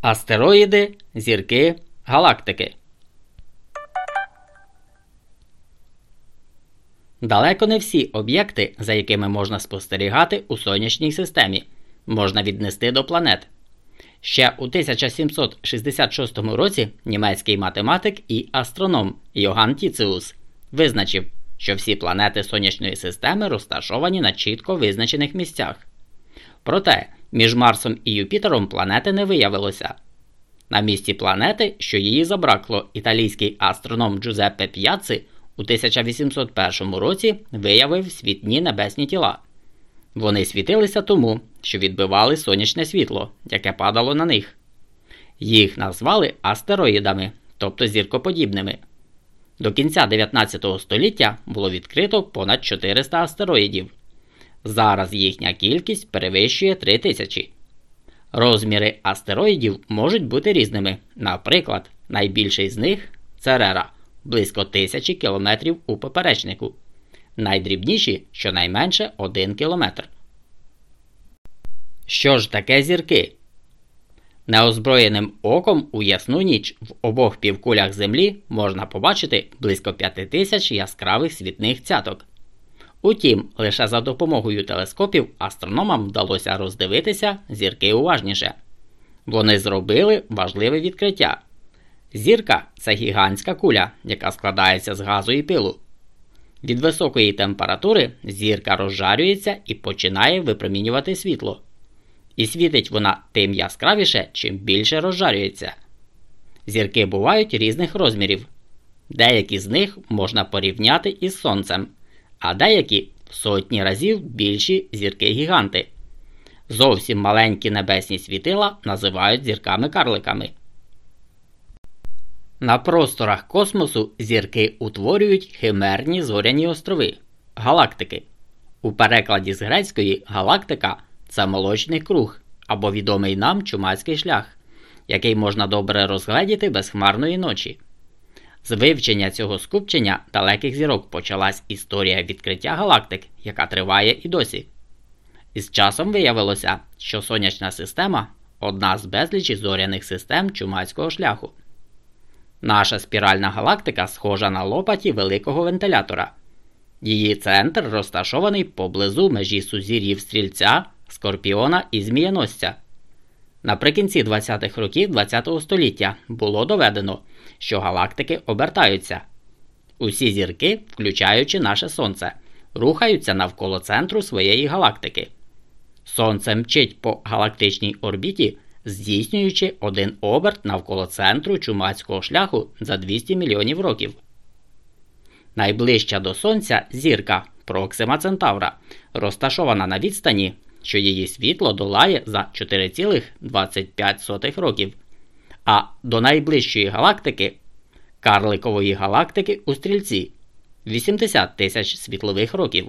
Астероїди, зірки, галактики. Далеко не всі об'єкти, за якими можна спостерігати у сонячній системі, можна віднести до планет. Ще у 1766 році німецький математик і астроном Йоган Тіціус визначив, що всі планети сонячної системи розташовані на чітко визначених місцях. Проте між Марсом і Юпітером планети не виявилося. На місці планети, що її забракло, італійський астроном Джузеппе П'яци у 1801 році виявив світні небесні тіла. Вони світилися тому, що відбивали сонячне світло, яке падало на них. Їх назвали астероїдами, тобто зіркоподібними. До кінця 19 століття було відкрито понад 400 астероїдів. Зараз їхня кількість перевищує 3000. Розміри астероїдів можуть бути різними. Наприклад, найбільший з них Церера близько 1000 км у поперечнику, найдрібніші щонайменше 1 км. Що ж таке зірки? Неозброєним оком у ясну ніч в обох півкулях Землі можна побачити близько 5000 яскравих світних цяток. Утім, лише за допомогою телескопів астрономам вдалося роздивитися зірки уважніше. Вони зробили важливе відкриття. Зірка це гігантська куля, яка складається з газу і пилу. Від високої температури зірка розжарюється і починає випромінювати світло. І світить вона тим яскравіше, чим більше розжарюється. Зірки бувають різних розмірів. Деякі з них можна порівняти із Сонцем, а деякі в сотні разів більші зірки-гіганти. Зовсім маленькі небесні світила називають зірками-карликами. На просторах космосу зірки утворюють химерні зоряні острови галактики. У перекладі з грецької галактика це молочний круг або відомий нам чумацький шлях, який можна добре розгледіти без хмарної ночі. З вивчення цього скупчення далеких зірок почалась історія відкриття галактик, яка триває і досі. Із часом виявилося, що сонячна система одна з безлічі зоряних систем чумацького шляху. Наша спіральна галактика схожа на лопаті великого вентилятора. Її центр розташований поблизу межі сузір'їв стрільця, скорпіона і змієносця. Наприкінці 20-х років ХХ століття було доведено, що галактики обертаються. Усі зірки, включаючи наше Сонце, рухаються навколо центру своєї галактики. Сонце мчить по галактичній орбіті здійснюючи один оберт навколо центру чумацького шляху за 200 мільйонів років. Найближча до Сонця зірка Проксима Центавра розташована на відстані, що її світло долає за 4,25 років. А до найближчої галактики Карликової галактики у стрільці 80 тисяч світлових років.